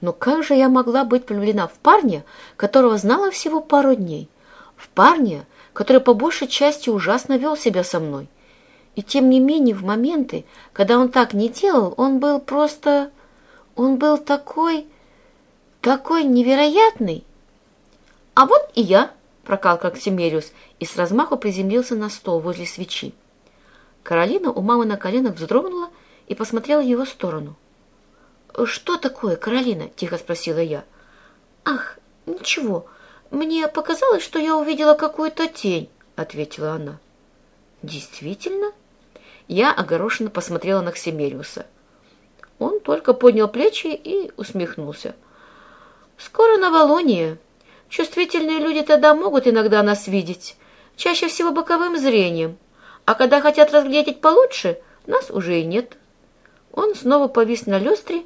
Но как же я могла быть влюблена в парня, которого знала всего пару дней? В парня, который по большей части ужасно вел себя со мной. И тем не менее, в моменты, когда он так не делал, он был просто... Он был такой... такой невероятный. А вот и я, прокал как Семериус, и с размаху приземлился на стол возле свечи. Каролина у мамы на коленах вздрогнула и посмотрела в его сторону. «Что такое, Каролина?» – тихо спросила я. «Ах, ничего. Мне показалось, что я увидела какую-то тень», – ответила она. «Действительно?» Я огорошенно посмотрела на Ксимериуса. Он только поднял плечи и усмехнулся. «Скоро новолуние. Чувствительные люди тогда могут иногда нас видеть, чаще всего боковым зрением. А когда хотят разглядеть получше, нас уже и нет». Он снова повис на люстре,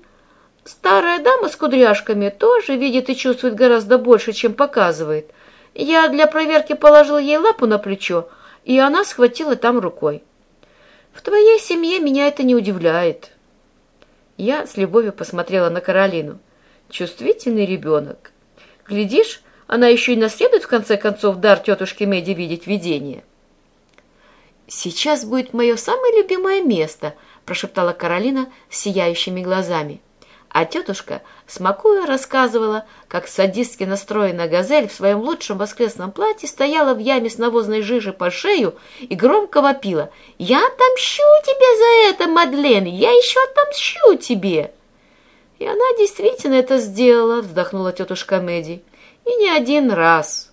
Старая дама с кудряшками тоже видит и чувствует гораздо больше, чем показывает. Я для проверки положил ей лапу на плечо, и она схватила там рукой. В твоей семье меня это не удивляет. Я с любовью посмотрела на Каролину. Чувствительный ребенок. Глядишь, она еще и наследует, в конце концов, дар тетушки Меди видеть видение. «Сейчас будет мое самое любимое место», прошептала Каролина с сияющими глазами. А тетушка, смакуя, рассказывала, как садистски настроенная газель в своем лучшем воскресном платье стояла в яме с навозной жижей по шею и громко вопила. «Я отомщу тебе за это, Мадлен! Я еще отомщу тебе!» И она действительно это сделала, вздохнула тетушка Мэдди. И не один раз.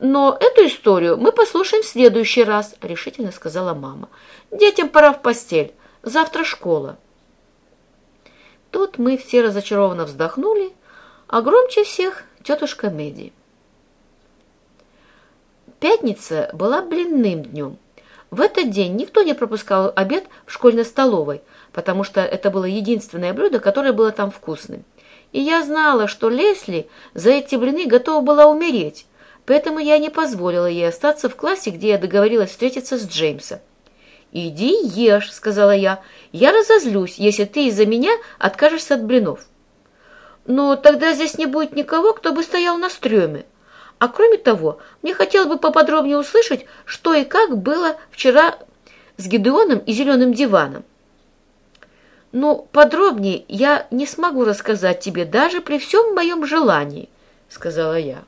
«Но эту историю мы послушаем в следующий раз», — решительно сказала мама. «Детям пора в постель. Завтра школа». Тут мы все разочарованно вздохнули, а громче всех тетушка Мэдди. Пятница была блинным днем. В этот день никто не пропускал обед в школьной столовой, потому что это было единственное блюдо, которое было там вкусным. И я знала, что Лесли за эти блины готова была умереть, поэтому я не позволила ей остаться в классе, где я договорилась встретиться с Джеймсом. «Иди ешь», — сказала я. «Я разозлюсь, если ты из-за меня откажешься от блинов». «Но тогда здесь не будет никого, кто бы стоял на стреме. А кроме того, мне хотелось бы поподробнее услышать, что и как было вчера с Гидеоном и зеленым диваном». «Ну, подробнее я не смогу рассказать тебе даже при всем моем желании», — сказала я.